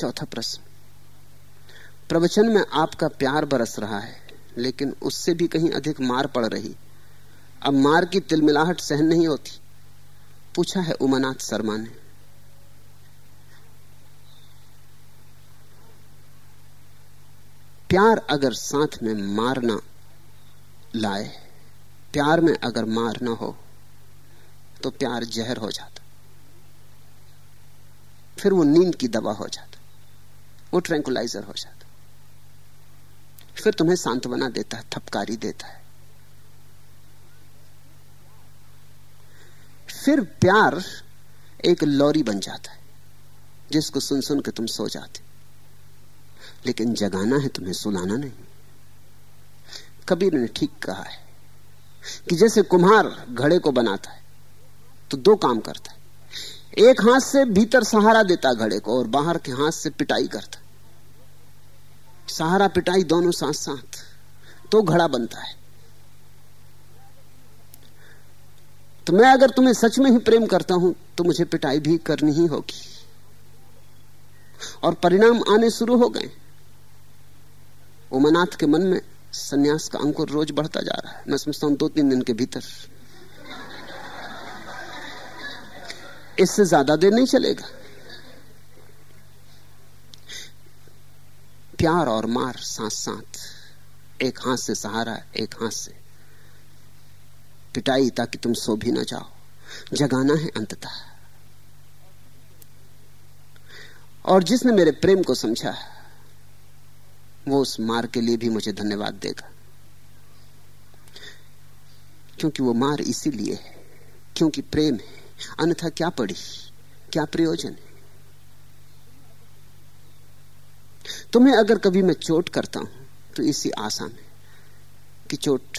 चौथा प्रश्न। प्रवचन में आपका प्यार बरस रहा है, लेकिन उससे भी कहीं अधिक मार पड़ रही। अब मार की तिलमिलाहट सहन नहीं होती। पूछा है उमानाथ शर्मा ने। प्यार अगर साथ में मार ना लाए, प्यार में अगर मार ना हो तो प्यार जहर हो जाता। फिर वो नींद की दवा हो जाता। वो ट्रैंकुलाइजर हो जाता। फिर तुम्हें सांत्वना देता है, थपकारी देता है। फिर प्यार एक लॉरी बन जाता है, जिसको सुन सुन के तुम सो जाते। लेकिन जगाना है तुम्हें, सुलाना नहीं। कबीर ने ठीक कहा है कि जैसे कुम्हार घड़े को बनाता है तो दो काम करता है। एक हाथ से भीतर सहारा देता घड़े को, और बाहर के हाथ से पिटाई करता सहारा पिटाई दोनों साथ साथ तो घड़ा बनता है। तो मैं अगर तुम्हें सच में ही प्रेम करता हूँ तो मुझे पिटाई भी करनी ही होगी। और परिणाम आने शुरू हो गए। उमनाथ के मन में सन्यास का अंकुर रोज बढ़ता जा रहा है। मैं समझता हूँ दो तीन दिन के भीतर इससे ज़्यादा देर नहीं चलेगा। प्यार और मार साथ साथ एक हाथ से सहारा, एक हाथ से पिटाई ताकि तुम सो भी ना जाओ। जगाना है अंततः। और जिसने मेरे प्रेम को समझा वो उस मार के लिए भी मुझे धन्यवाद देगा। क्योंकि वो मार इसीलिए है, क्योंकि प्रेम है। अन्यथा क्या पड़ी? क्या प्रयोजन है? तुम्हें अगर कभी मैं चोट करता हूँ तो इसी आशा में कि चोट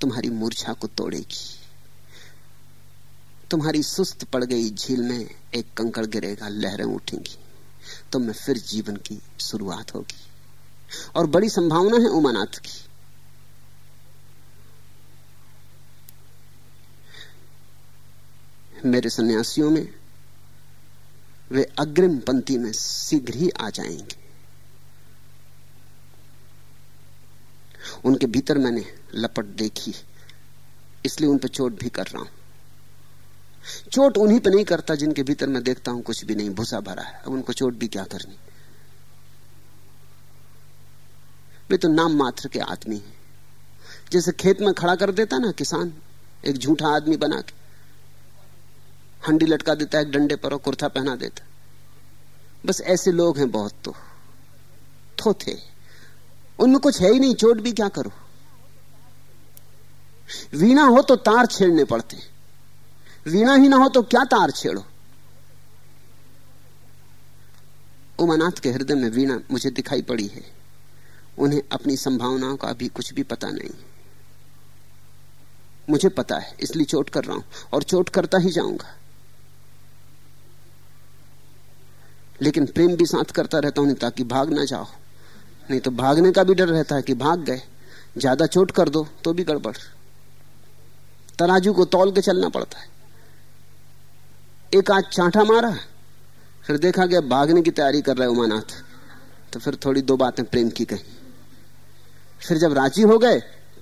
तुम्हारी मूर्छा को तोड़ेगी। तुम्हारी सुस्त पड़ गई झील में एक कंकड़ गिरेगा, लहरें उठेंगी। तो मैं फिर जीवन की शुरुआत होगी। और बड़ी संभावना है उमानाथ की। मेरे सन्यासियों में वे अग्रिम पंक्ति में शीघ्र ही आ जाएँगे। उनके भीतर मैंने लपट देखी, इसलिए उन पर चोट भी कर रहा हूँ। चोट उन्हीं पर नहीं करता जिनके भीतर मैं देखता हूँ, कुछ भी नहीं, भूसा भरा है। अब उनको चोट भी क्या करनी? वे तो नाम मात्र के आदमी हैं। जैसे खेत में खड़ा कर देता ना किसान, एक झूठा आदमी बना के। हंडी लटका देता है डंडे पर और कुर्ता पहना देता बस ऐसे लोग हैं बहुत तो। थोथे उनमें कुछ है ही नहीं, चोट भी क्या करो? वीणा हो तो तार छेड़ने पड़ते वीणा ही ना हो तो क्या तार छेड़ो? उमानाथ के हृदय में वीणा मुझे दिखाई पड़ी है। उन्हें अपनी संभावनाओं का अभी कुछ भी पता नहीं। मुझे पता है, इसलिए चोट कर रहा हूँ और चोट करता ही जाऊँगा। लेकिन प्रेम भी साथ करता रहता हूँ ताकि भाग ना जाओ। नहीं तो भागने का भी डर रहता है कि भाग गए। ज़्यादा चोट कर दो तो भी गड़बड़। तराजू को तौल के चलना पड़ता है। एक आज चांटा मारा, फिर देखा गया भागने की तैयारी कर रहे उमानाथ। तो फिर थोड़ी दो बातें प्रेम की कही। फिर जब राज़ी हो गए,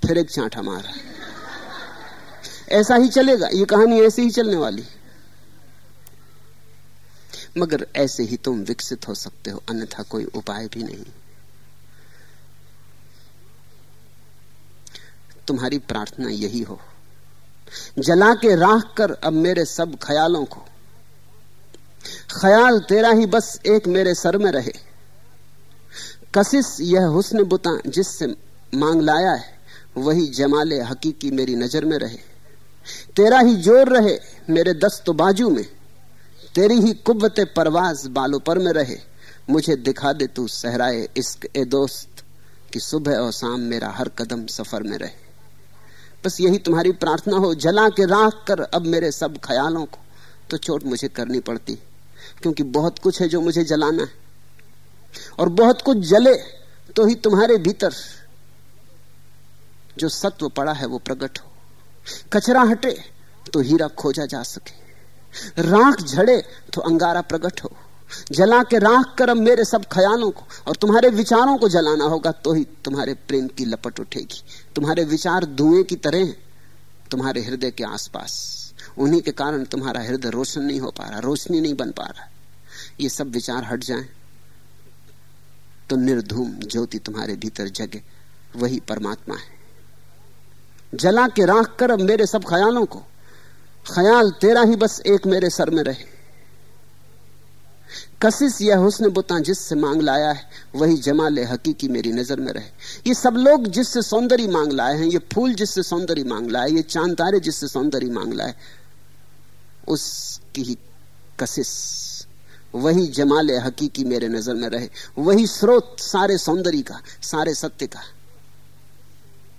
फिर एक चांटा मारा। ऐसा ही चलेगा, ये कहानी ऐसे ही चलने वाली। मगर ऐसे ही तुम विकसित हो सकते हो, अन्यथा कोई उपाय भी नहीं। तुम्हारी प्रार्थना यही हो। जला के राख कर अब मेरे सब ख्यालों को। ख्याल तेरा ही बस एक मेरे सर में रहे। कशिश यह हुस्न बुता जिससे मांग लाया है, वही जमाले हकीकी मेरी नज़र में रहे। तेरा ही ज़ोर रहे मेरे दस्त बाजू में। तेरी ही कुत परवाज बालों पर में रहे। मुझे दिखा दे तू सहराए इश्क ए दोस्त, कि सुबह और शाम मेरा हर कदम सफ़र में रहे। बस यही तुम्हारी प्रार्थना हो, जला के राख कर अब मेरे सब ख्यालों को। तो चोट मुझे करनी पड़ती, क्योंकि बहुत कुछ है जो मुझे जलाना है। और बहुत कुछ जले तो ही तुम्हारे भीतर जो सत्व पड़ा है वो प्रकट हो। कचरा हटे तो हीरा खोजा जा सके। राख झड़े तो अंगारा प्रकट हो। जला के राख कर अब मेरे सब ख्यालों को, और तुम्हारे विचारों को जलाना होगा तो ही तुम्हारे प्रेम की लपट उठेगी। तुम्हारे विचार धुएँ की तरह हैं, तुम्हारे हृदय के आसपास। उन्हीं के कारण तुम्हारा हृदय रोशन नहीं हो पा रहा, रोशनी नहीं बन पा रहा। ये सब विचार हट जाए तो निर्धूम ज्योति तुम्हारे भीतर जगे। वही परमात्मा है। जला के राख कर अब मेरे सब ख्यालों को ख्याल तेरा ही बस एक मेरे सर में रहे। कशिश यह हुस्न बुता जिससे मांग लाया है, वही जमाले हकीकी मेरी नज़र में रहे। ये सब लोग जिससे सौंदर्य मांग लाए हैं, ये फूल जिससे सौंदर्य मांग लाए, ये चाँद तारे जिससे सौंदर्य मांग लाए, उसकी ही कशिश वही जमाले हकीकी मेरे नज़र में रहे। वही स्रोत सारे सौंदर्य का, सारे सत्य का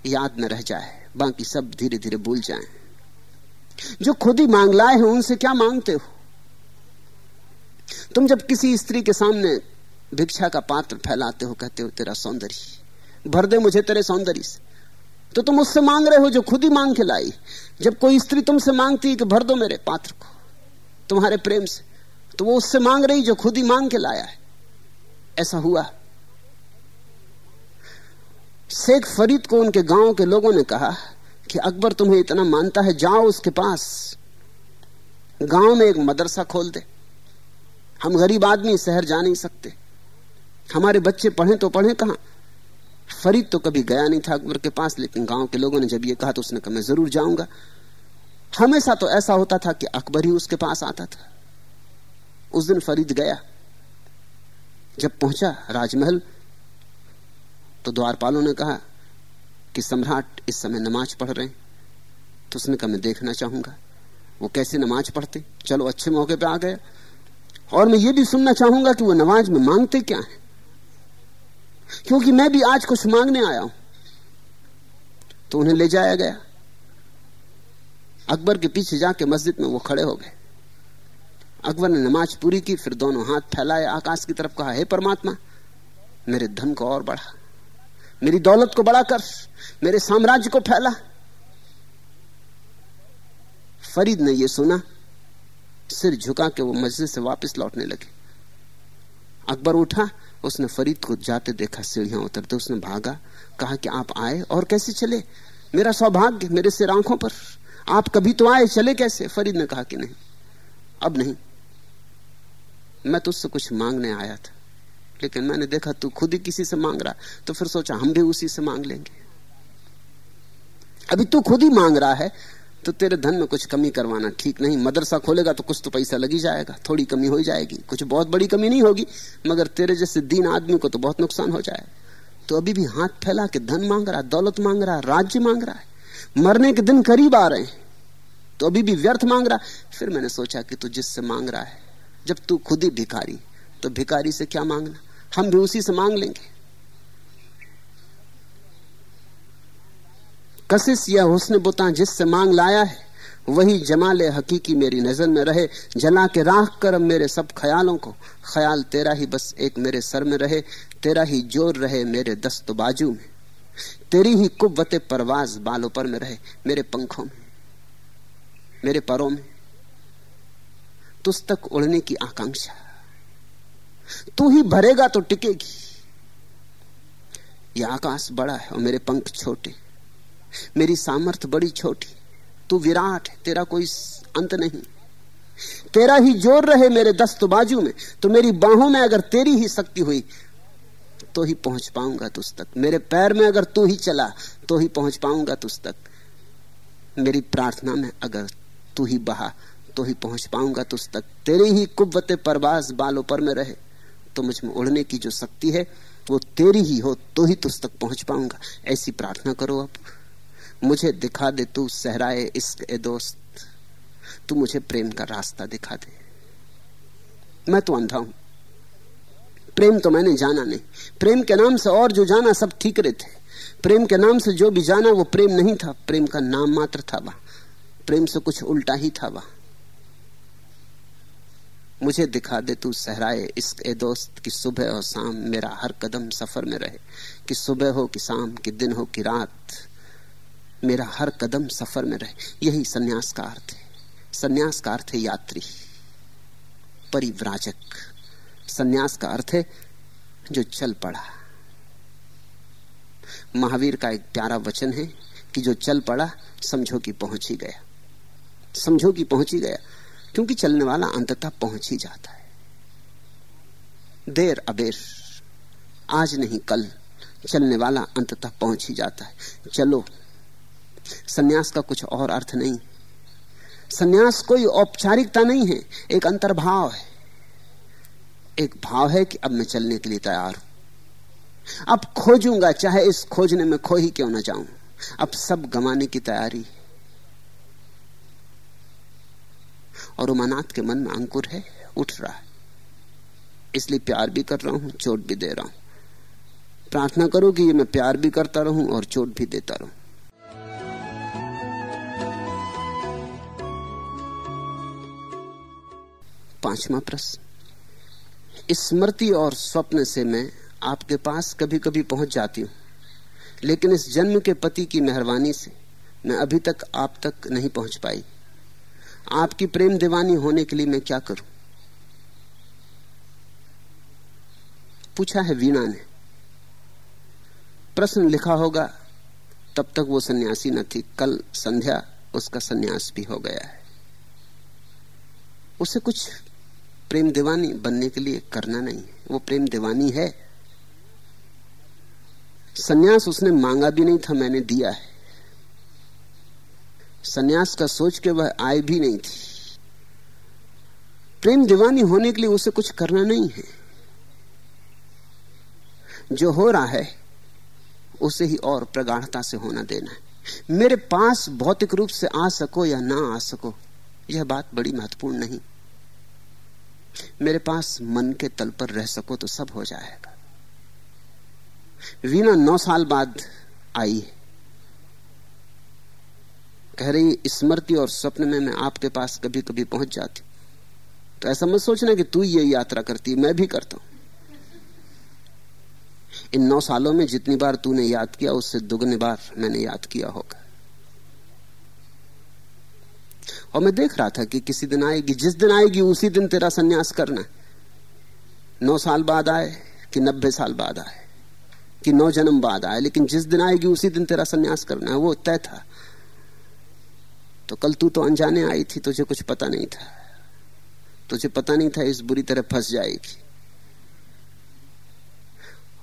याद में रह जाए, बाकी सब धीरे धीरे भूल जाएँ। जो खुद ही मांग लाए हैं, उनसे क्या मांगते हो? तुम जब किसी स्त्री के सामने भिक्षा का पात्र फैलाते हो, कहते हो, तेरा सौंदर्य, भर दे मुझे तेरे सौंदर्य से। तो तुम उससे मांग रहे हो जो खुद ही मांग के लाई जब कोई स्त्री तुमसे मांगती है कि भर दो मेरे पात्र को, तुम्हारे प्रेम से तो वो उससे मांग रही जो खुद ही मांग के लाया है। ऐसा हुआ। शेख फरीद को उनके गाँव के लोगों ने कहा कि अकबर तुम्हें इतना मानता है, जाओ उसके पास। गाँव में एक मदरसा खोल दे। हम गरीब आदमी, शहर जा नहीं सकते। हमारे बच्चे पढ़े तो पढ़े कहाँ? फरीद तो कभी गया नहीं था अकबर के पास, लेकिन गाँव के लोगों ने जब ये कहा तो उसने कहा, मैं ज़रूर जाऊँगा। हमेशा तो ऐसा होता था कि अकबर ही उसके पास आता था। उस दिन फरीद गया। जब पहुँचा राजमहल तो द्वारपालों ने कहा कि सम्राट इस समय नमाज़ पढ़ रहे हैं तो उसने कहा, मैं देखना चाहूँगा। वो कैसे नमाज़ पढ़ते? चलो, अच्छे मौके पे आ गए और मैं ये भी सुनना चाहूँगा कि वो नमाज़ में मांगते क्या है? क्योंकि मैं भी आज कुछ मांगने आया हूँ। तो उन्हें ले जाया गया। अकबर के पीछे जाके मस्जिद में वो खड़े हो गए। अकबर ने नमाज़ पूरी की, फिर दोनों हाथ फैलाए, आकाश की तरफ़ कहा, हे परमात्मा, मेरे धन को और बढ़ा। मेरी दौलत को बड़ा कर, मेरे साम्राज्य को फैला। फरीद ने यह सुना, सिर झुका के वो मस्जिद से वापस लौटने लगे। अकबर उठा, उसने फरीद को जाते देखा सीढ़ियाँ उतरते उसने भागा, कहा कि आप आए और कैसे चले? मेरा सौभाग्य, मेरे सिर आँखों पर। आप कभी तो आए, चले कैसे? फरीद ने कहा कि नहीं, अब नहीं। मैं तुझसे कुछ मांगने आया था। लेकिन मैंने देखा तू खुद ही किसी से मांग रहा तो फिर सोचा हम भी उसी से मांग लेंगे। अभी तू खुद ही मांग रहा है तो तेरे धन में कुछ कमी करवाना ठीक नहीं। मदरसा खोलेगा तो कुछ तो पैसा लगी जाएगा, थोड़ी कमी हो जाएगी, कुछ बहुत बड़ी कमी नहीं होगी, मगर तेरे जैसे दीन आदमी को तो बहुत नुकसान हो जाए। तो अभी भी हाथ फैला के धन मांग रहा, दौलत मांग रहा, राज्य मांग रहा है, मरने के दिन करीब आ रहे हैं तो अभी भी व्यर्थ मांग रहा। फिर मैंने सोचा कि तू जिससे मांग रहा है, जब तू खुद ही भिखारी तो भिखारी से क्या मांगना? हम भी उसी से मांग लेंगे। कशिश या हुस्न बुता जिससे मांग लाया है, वही जमाले हकीकी मेरी नज़र में रहे। जला के राख कर मेरे सब ख्यालों को। ख्याल तेरा ही बस एक मेरे सर में रहे, तेरा ही ज़ोर रहे मेरे दस्त बाजू में। तेरी ही कुत परवाज बालों पर में रहे मेरे पंखों में, मेरे परों में। तुझ तक उड़ने की आकांक्षा। तू ही भरेगा तो टिकेगी। यह आकाश बड़ा है और मेरे पंख छोटे। मेरी सामर्थ बड़ी छोटी। तू विराट है, तेरा कोई अंत नहीं। तेरा ही ज़ोर रहे मेरे दस्त बाजू में। तो मेरी बाहों में अगर तेरी ही शक्ति हुई तो ही पहुँच पाऊँगा तुझ तक। मेरे पैर में अगर तू ही चला तो ही पहुँच पाऊँगा तुझ तक। मेरी प्रार्थना में अगर तू ही बहा तो ही पहुँच पाऊँगा तुझ तक। तेरी ही कुब्बते परवास बालों पर में रहे। तो मुझमें उड़ने की जो शक्ति है, वो तेरी ही हो तो ही तुझ तक पहुँच पाऊँगा। ऐसी प्रार्थना करो अब मुझे दिखा दे तू सहराए इश्क ए दोस्त। तू मुझे प्रेम का रास्ता दिखा दे। मैं तो अंधा हूँ। प्रेम तो मैंने जाना नहीं। प्रेम के नाम से और जो जाना सब ठीक रहे थे। प्रेम के नाम से जो भी जाना वो प्रेम नहीं था। प्रेम का नाम मात्र था वह। प्रेम से कुछ उल्टा ही था वह। मुझे दिखा दे तू सहराए, इश्क ए दोस्त कि सुबह और शाम मेरा हर कदम सफ़र में रहे। कि सुबह हो कि शाम, कि दिन हो कि रात, मेरा हर कदम सफ़र में रहे। यही संन्यास का अर्थ है। संन्यास का अर्थ है यात्री, परिव्राजक। संन्यास का अर्थ है जो चल पड़ा। महावीर का एक प्यारा वचन है कि जो चल पड़ा, समझो कि पहुँच ही गया। समझो कि पहुँच ही गया। क्योंकि चलने वाला अंततः पहुँच ही जाता है। देर अबेर, आज नहीं कल, चलने वाला अंततः पहुँच ही जाता है। चलो, सन्यास का कुछ और अर्थ नहीं। सन्यास कोई औपचारिकता नहीं है, एक अंतर्भाव है। एक भाव है कि अब मैं चलने के लिए तैयार हूँ। अब खोजूँगा, चाहे इस खोजने में खो ही क्यों ना जाऊँ। अब सब गंवाने की तैयारी और उमानाथ के मन में अंकुर है, उठ रहा है। इसलिए प्यार भी कर रहा हूँ, चोट भी दे रहा हूँ। प्रार्थना करो कि ये मैं प्यार भी करता रहूँ और चोट भी देता रहूँ। पांचवा प्रश्न। स्मृति और स्वप्न से मैं आपके पास कभी कभी पहुँच जाती हूँ, लेकिन इस जन्म के पति की मेहरबानी से मैं अभी तक आप तक नहीं पहुँच पाई। आपकी प्रेम दीवानी होने के लिए मैं क्या करूँ? पूछा है वीणा ने। प्रश्न लिखा होगा, तब तक वो सन्यासी न थी। कल संध्या उसका सन्यास भी हो गया है। उसे कुछ प्रेम दीवानी बनने के लिए करना नहीं वो प्रेम दीवानी है। सन्यास उसने मांगा भी नहीं था, मैंने दिया है। सन्यास का सोच के वह आए भी नहीं थी। प्रेम दीवानी होने के लिए उसे कुछ करना नहीं है। जो हो रहा है, उसे ही और प्रगाढ़ता से होना देना है। मेरे पास भौतिक रूप से आ सको या ना आ सको, यह बात बड़ी महत्वपूर्ण नहीं। मेरे पास मन के तल पर रह सको तो सब हो जाएगा। वीणा नौ साल बाद आई। कह रही, स्मृति और स्वप्न में मैं आपके पास कभी कभी पहुँच जाती तो ऐसा मत सोचना कि तू ये यात्रा करती मैं भी करता हूँ। इन नौ सालों में जितनी बार तूने याद किया, उससे दुगनी बार मैंने याद किया होगा। और मैं देख रहा था कि किसी दिन आएगी, जिस दिन आएगी, उसी दिन तेरा सन्यास करना नौ साल बाद आए कि नब्बे साल बाद आए, कि नौ जन्म बाद आए, लेकिन जिस दिन आएगी, उसी दिन तेरा सन्यास करना है, वो तय था। तो कल तू तो अनजाने आई थी, तुझे कुछ पता नहीं था। तुझे पता नहीं था इस बुरी तरह फंस जाएगी।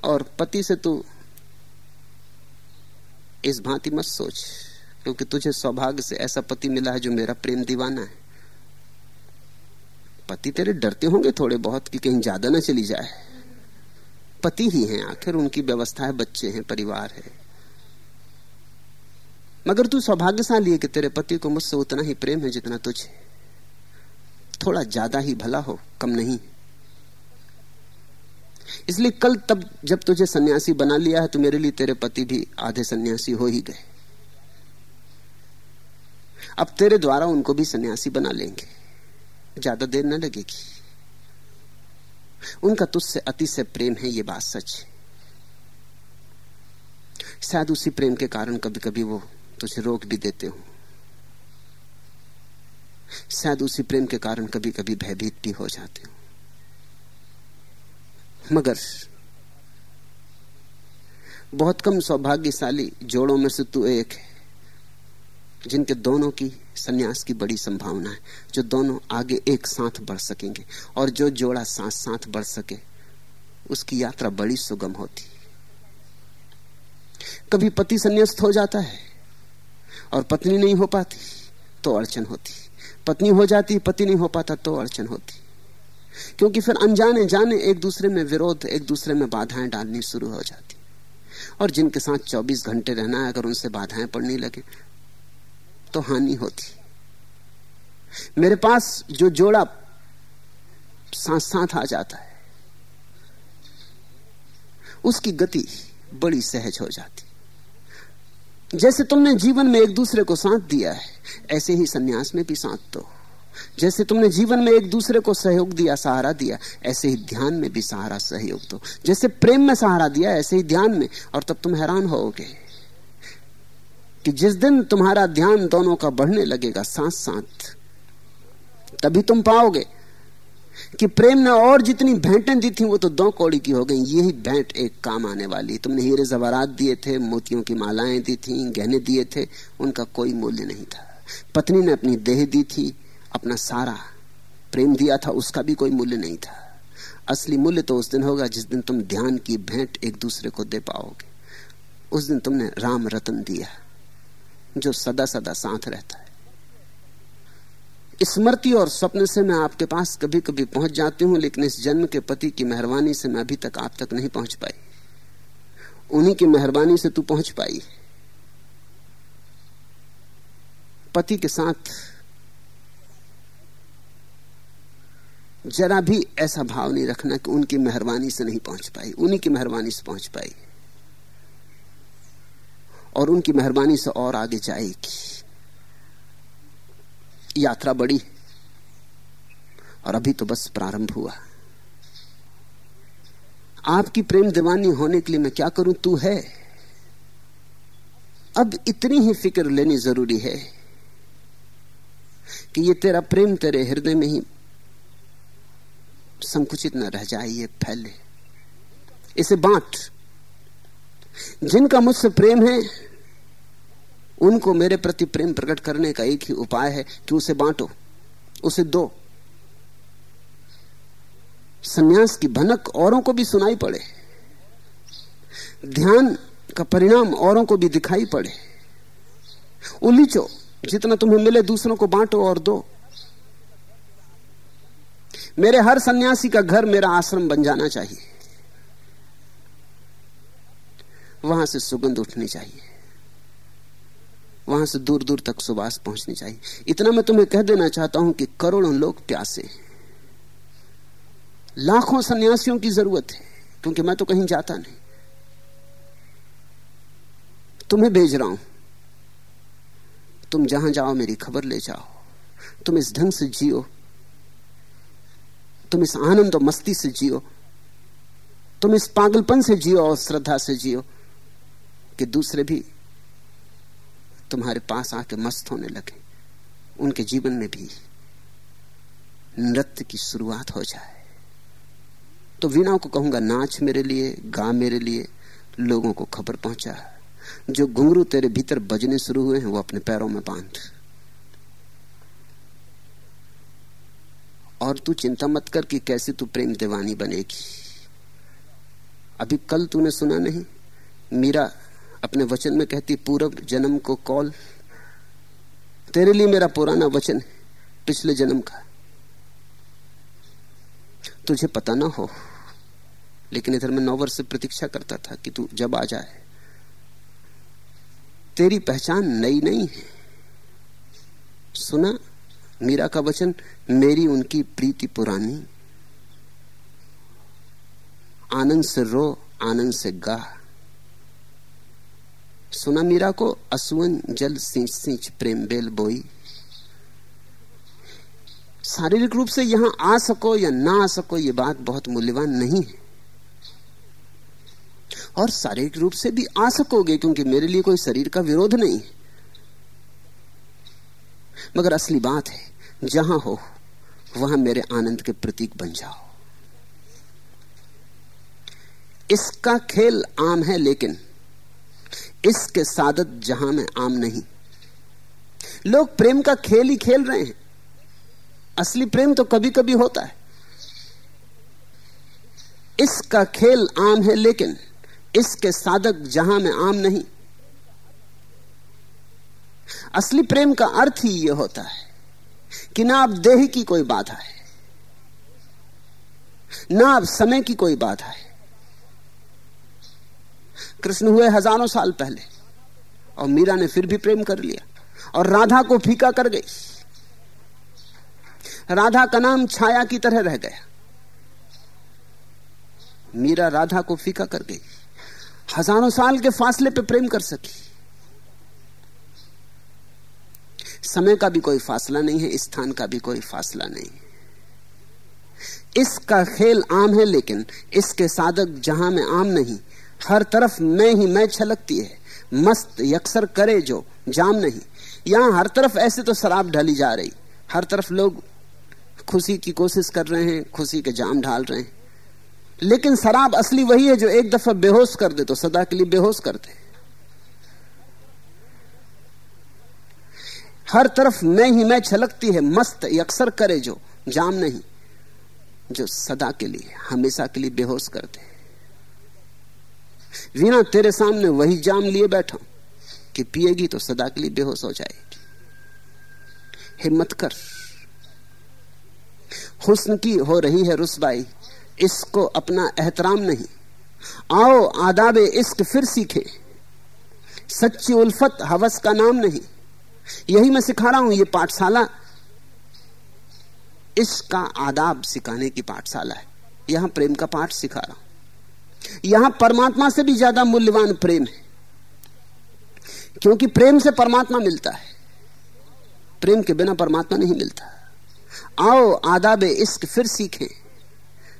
और पति से तू इस भांति मत सोच, क्योंकि तुझे सौभाग्य से ऐसा पति मिला है जो मेरा प्रेम दीवाना है। पति तेरे डरते होंगे थोड़े बहुत कि कहीं ज़्यादा ना चली जाए। पति ही हैं, आखिर उनकी व्यवस्था है, बच्चे हैं, परिवार है। मगर तू सौभाग्यशाली है कि तेरे पति को मुझसे उतना ही प्रेम है जितना तुझे। थोड़ा ज़्यादा ही भला हो, कम नहीं। इसलिए कल तब जब तुझे सन्यासी बना लिया है तो मेरे लिए तेरे पति भी आधे सन्यासी हो ही गए। अब तेरे द्वारा उनको भी सन्यासी बना लेंगे। ज़्यादा देर न लगेगी। उनका तुझसे अति से प्रेम है, ये बात सच शायद उसी प्रेम के कारण कभी कभी वो तुझे रोक भी देते हो। शायद उसी प्रेम के कारण कभी कभी भयभीत भी हो जाते हो। मगर बहुत कम सौभाग्यशाली जोड़ों में से तू एक है, जिनके दोनों की सन्यास की बड़ी संभावना है, जो दोनों आगे एक साथ बढ़ सकेंगे, और जो जोड़ा साथ साथ बढ़ सके, उसकी यात्रा बड़ी सुगम होती। कभी पति संन्यास्त हो जाता है और पत्नी नहीं हो पाती तो अड़चन होती। पत्नी हो जाती, पति नहीं हो पाता तो अड़चन होती। क्योंकि फिर अनजाने जाने एक दूसरे में विरोध, एक दूसरे में बाधाएँ डालनी शुरू हो जाती। और जिनके साथ 24 घंटे रहना है, अगर उनसे बाधाएँ पड़ने लगे तो हानि होती। मेरे पास जो जोड़ा साथ साथ आ जाता है, उसकी गति बड़ी सहज हो जाती। जैसे तुमने जीवन में एक दूसरे को साथ दिया है, ऐसे ही सन्यास में भी साथ दो। जैसे तुमने जीवन में एक दूसरे को सहयोग दिया, सहारा दिया, ऐसे ही ध्यान में भी सहारा सहयोग दो। जैसे प्रेम में सहारा दिया, ऐसे ही ध्यान में, और तब तुम हैरान होोगे कि जिस दिन तुम्हारा ध्यान दोनों का बढ़ने लगेगा साथ साथ तभी तुम पाओगे कि प्रेम ने और जितनी भेंटें दी थी, वो तो दो कौड़ी की हो गई। यही भेंट एक काम आने वाली। तुमने हीरे जवारात दिए थे, मोतियों की मालाएँ दी थी, गहने दिए थे, उनका कोई मूल्य नहीं था। पत्नी ने अपनी देह दी थी, अपना सारा प्रेम दिया था, उसका भी कोई मूल्य नहीं था। असली मूल्य तो उस दिन होगा जिस दिन तुम ध्यान की भेंट एक दूसरे को दे पाओगे। उस दिन तुमने राम रतन दिया, जो सदा सदा साथ रहता है। स्मृति और स्वप्न से मैं आपके पास कभी कभी पहुँच जाती हूँ, लेकिन इस जन्म के पति की मेहरबानी से मैं अभी तक आप तक नहीं पहुँच पाई। उन्हीं की मेहरबानी से तू पहुँच पाई। पति के साथ जरा भी ऐसा भाव नहीं रखना कि उनकी मेहरबानी से नहीं पहुँच पाई, उन्हीं की मेहरबानी से पहुँच पाई। और उनकी मेहरबानी से और आगे जाएगी। यात्रा बड़ी। और अभी तो बस प्रारंभ हुआ। आपकी प्रेम दीवानी होने के लिए मैं क्या करूँ? तू है। अब इतनी ही फ़िक्र लेनी ज़रूरी है कि ये तेरा प्रेम तेरे हृदय में ही संकुचित न रह जाए, ये फैले। इसे बांट। जिनका मुझसे प्रेम है उनको मेरे प्रति प्रेम प्रकट करने का एक ही उपाय है कि उसे बांटो, उसे दो। सन्यास की भनक औरों को भी सुनाई पड़े, ध्यान का परिणाम औरों को भी दिखाई पड़े। उलीचो, जितना तुम्हें मिले दूसरों को बांटो और दो। मेरे हर सन्यासी का घर मेरा आश्रम बन जाना चाहिए। वहाँ से सुगंध उठनी चाहिए। वहाँ से दूर दूर तक सुबास पहुंचनी चाहिए। इतना मैं तुम्हें कह देना चाहता हूँ कि करोड़ों लोग प्यासे लाखों सन्यासियों की ज़रूरत है, क्योंकि मैं तो कहीं जाता नहीं। तुम्हें भेज रहा हूँ। तुम जहाँ जाओ, मेरी खबर ले जाओ। तुम इस ढंग से जियो। तुम इस आनंद और मस्ती से जियो। तुम इस पागलपन से जियो और श्रद्धा से जियो कि दूसरे भी तुम्हारे पास आके मस्त होने लगे। उनके जीवन में भी नृत्य की शुरुआत हो जाए। तो वीणा को कहूँगा, नाच मेरे लिए, गा मेरे लिए, लोगों को खबर पहुँचा। जो घुंगरू तेरे भीतर बजने शुरू हुए हैं, वो अपने पैरों में बाँध। और तू चिंता मत कर कि कैसे तू प्रेम दीवानी बनेगी। अभी कल तूने सुना नहीं, मीरा अपने वचन में कहती पूर्व जन्म को कॉल, तेरे लिए मेरा पुराना वचन है, पिछले जन्म का। तुझे पता ना हो, लेकिन इधर मैं नौ वर्ष से प्रतीक्षा करता था कि तू जब आ जाए। तेरी पहचान नई नहीं है। सुना, मीरा का वचन, मेरी उनकी प्रीति पुरानी। आनंद से रो, आनंद से गा सुना मीरा को असुवन जल सींच सींच प्रेम बेल बोई। शारीरिक रूप से यहाँ आ सको या ना आ सको, ये बात बहुत मूल्यवान नहीं है। और शारीरिक रूप से भी आ सकोगे, क्योंकि मेरे लिए कोई शरीर का विरोध नहीं है। मगर असली बात है, जहाँ हो, वहाँ मेरे आनंद के प्रतीक बन जाओ। इसका खेल आम है, लेकिन इसके सादत जहाँ में आम नहीं। लोग प्रेम का खेल ही खेल रहे हैं। असली प्रेम तो कभी कभी होता है। इसका खेल आम है, लेकिन इसके साधक जहाँ में आम नहीं। असली प्रेम का अर्थ ही यह होता है कि ना आप देह की कोई बाधा है, ना आप समय की कोई बाधा है। कृष्ण हुए हज़ारों साल पहले। और मीरा ने फिर भी प्रेम कर लिया। और राधा को फीका कर गई। राधा का नाम छाया की तरह रह गया। मीरा राधा को फीका कर गई। हज़ारों साल के फासले पे प्रेम कर सकी। समय का भी कोई फासला नहीं है, स्थान का भी कोई फासला नहीं इसका खेल आम है, लेकिन इसके साधक जहाँ में आम नहीं हर तरफ़ मैं ही मैं छलकती है। मस्त यक्सर करे जो, जाम नहीं। यहाँ हर तरफ़ ऐसे तो शराब ढली जा रही। हर तरफ़ लोग खुशी की कोशिश कर रहे हैं, खुशी के जाम ढाल रहे हैं। लेकिन शराब असली वही है जो एक दफ़ा बेहोश कर दे तो सदा के लिए बेहोश कर दे। हर तरफ़ मैं ही मैं छलकती है, मस्त अक्सर करे जो, जाम नहीं। जो सदा के लिए, हमेशा के लिए बेहोश कर दे। वीणा तेरे सामने वही जाम लिए बैठा कि पिएगी तो सदा के लिए बेहोश हो जाएगी। हिम्मत कर। हुस्न की हो रही है रुसबाई, इसको अपना एहतराम नहीं। आओ, आदाब इश्क फिर सीखे। सच्ची उल्फत हवस का नाम नहीं। यही मैं सिखा रहा हूँ, ये पाठशाला इसका आदाब सिखाने की पाठशाला है। यहाँ प्रेम का पाठ सिखा रहा हूँ। यहाँ परमात्मा से भी ज़्यादा मूल्यवान प्रेम है। क्योंकि प्रेम से परमात्मा मिलता है। प्रेम के बिना परमात्मा नहीं मिलता। आओ आदाब इश्क, फिर सीखें।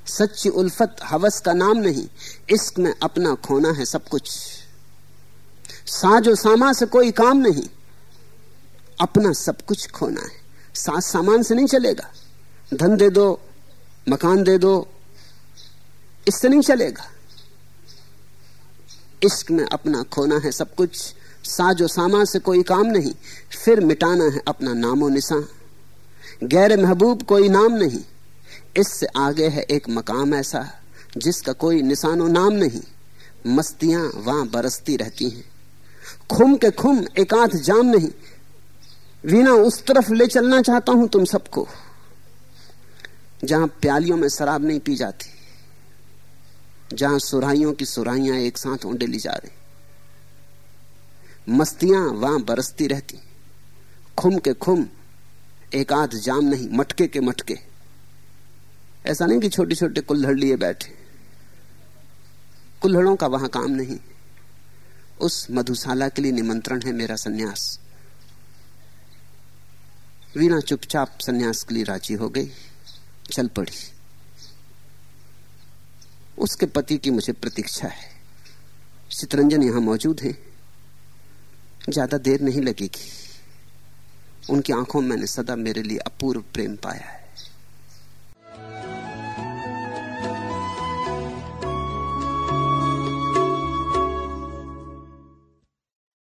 सच्ची उल्फत, हवस का नाम नहीं। इश्क में अपना खोना है सब कुछ। साजो सामा से कोई काम नहीं। अपना सब कुछ खोना है। साज सामान से नहीं चलेगा। धन दे दो, मकान दे दो, इससे नहीं चलेगा। इश्क में अपना खोना है, सब कुछ साजो सामा से कोई काम नहीं, फिर मिटाना है अपना नामो निशान। गैर महबूब कोई नाम नहीं, इससे आगे है एक मकाम ऐसा, जिसका कोई निशानो नाम नहीं। मस्तियाँ वहाँ बरसती रहती हैं। खुम के खुम एकांत जाम नहीं। वीणा उस तरफ़ ले चलना चाहता हूँ तुम सबको। जहाँ प्यालियों में शराब नहीं पी जाती। जहाँ सुराइयों की सुराइयाँ एक साथ ऊंडे ली जा रही। मस्तियाँ वहाँ बरसती रहती। खुम के खुम, एक आध जाम नहीं, मटके के मटके। ऐसा नहीं कि छोटे छोटे कुल्हड़ लिए बैठे। कुल्हड़ों का वहाँ काम नहीं। उस मधुशाला के लिए निमंत्रण है मेरा सन्यास। वीणा चुपचाप सन्यास के लिए राज़ी हो गई। चल पड़ी। उसके पति की मुझे प्रतीक्षा है। चितरंजन यहाँ मौजूद है। ज़्यादा देर नहीं लगेगी। उनकी आँखों में मैंने सदा मेरे लिए अपूर्व प्रेम पाया है।